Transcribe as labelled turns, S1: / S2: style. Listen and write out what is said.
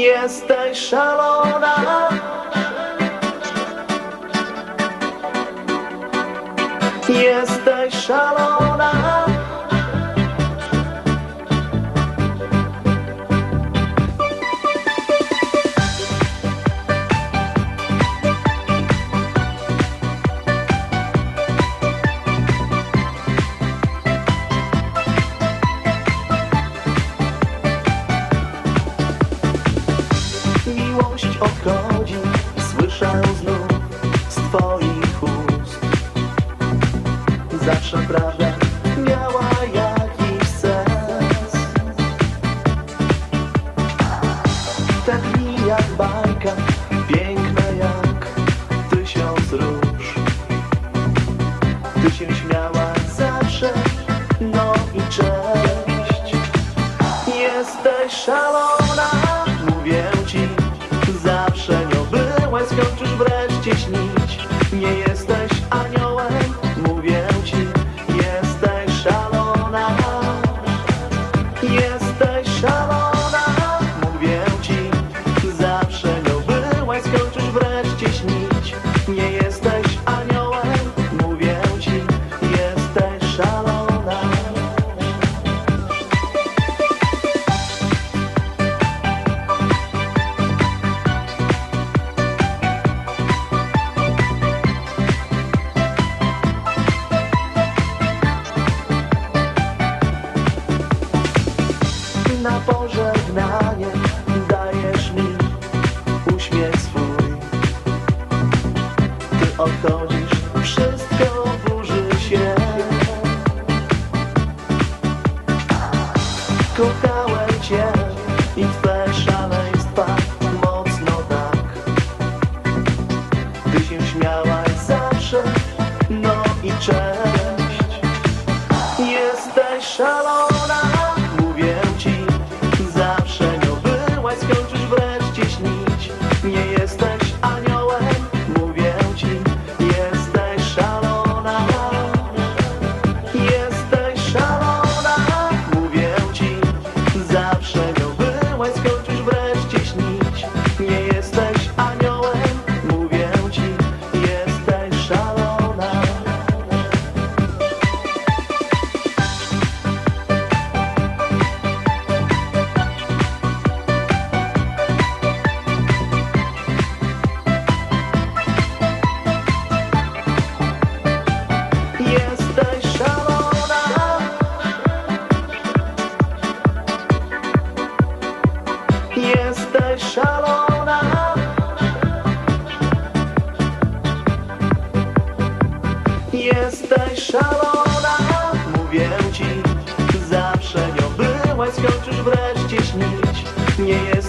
S1: Jesteś szalona. Jesteś szalona odchodzi, słyszę znów z twoich ust. Zawsze prawda miała jakiś sens. Te dni jak bajka, piękne jak tysiąc róż. Ty się śmiałaś zawsze, no i cześć. Jesteś ci Zawsze nią byłeś, skończysz wreszcie śnić. Nie jesteś aniołem, na pożegnanie dajesz mi uśmiech swój. Ty odchodzisz, wszystko burzy się. Kochałem cię i twe szaleństwa mocno tak. Ty się śmiałaś zawsze, no i cześć. Jesteś szalona, jesteś szalona. Jesteś szalona. Mówię ci Zawsze nią byłaś Skończysz wreszcie śnić. Nie